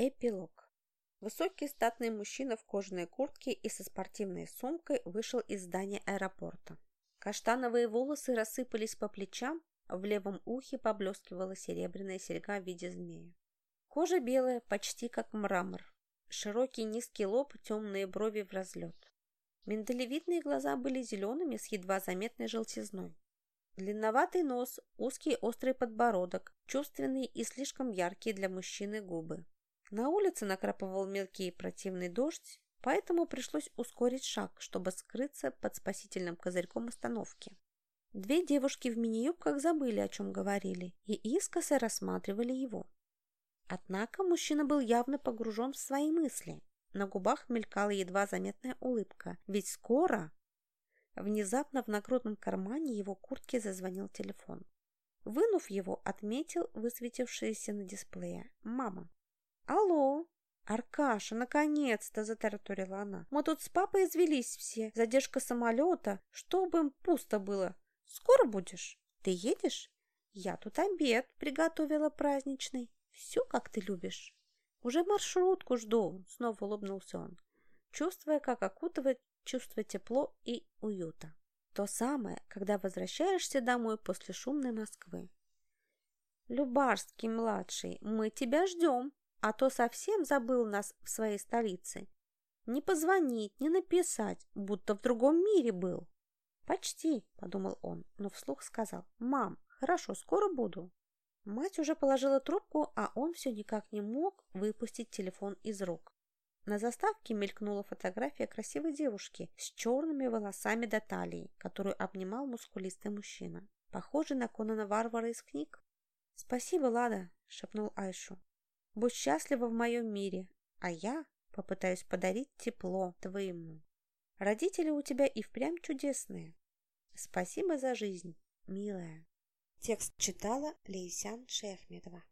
Эпилог. Высокий статный мужчина в кожаной куртке и со спортивной сумкой вышел из здания аэропорта. Каштановые волосы рассыпались по плечам, в левом ухе поблескивала серебряная серьга в виде змея. Кожа белая, почти как мрамор. Широкий низкий лоб, темные брови в разлет. Миндалевидные глаза были зелеными с едва заметной желтизной. Длинноватый нос, узкий острый подбородок, чувственные и слишком яркие для мужчины губы. На улице накрапывал мелкий противный дождь, поэтому пришлось ускорить шаг, чтобы скрыться под спасительным козырьком остановки. Две девушки в мини-юбках забыли, о чем говорили, и искоса рассматривали его. Однако мужчина был явно погружен в свои мысли. На губах мелькала едва заметная улыбка, ведь скоро... Внезапно в нагрудном кармане его куртки зазвонил телефон. Вынув его, отметил высветившееся на дисплее «Мама». «Алло!» «Аркаша, наконец-то!» – затараторила она. «Мы тут с папой извелись все. Задержка самолета. Чтобы им пусто было. Скоро будешь? Ты едешь?» «Я тут обед приготовила праздничный. Все, как ты любишь». «Уже маршрутку жду», – снова улыбнулся он, чувствуя, как окутывает чувство тепло и уюта. То самое, когда возвращаешься домой после шумной Москвы. «Любарский-младший, мы тебя ждем!» А то совсем забыл нас в своей столице. Не позвонить, не написать, будто в другом мире был. Почти, подумал он, но вслух сказал, мам, хорошо, скоро буду. Мать уже положила трубку, а он все никак не мог выпустить телефон из рук. На заставке мелькнула фотография красивой девушки с черными волосами до талии, которую обнимал мускулистый мужчина, похожий на Конана Варвара из книг. «Спасибо, Лада», — шепнул Айшу. Будь счастлива в моем мире, а я попытаюсь подарить тепло твоему. Родители у тебя и впрямь чудесные. Спасибо за жизнь, милая. Текст читала Лейсян Шехмедова.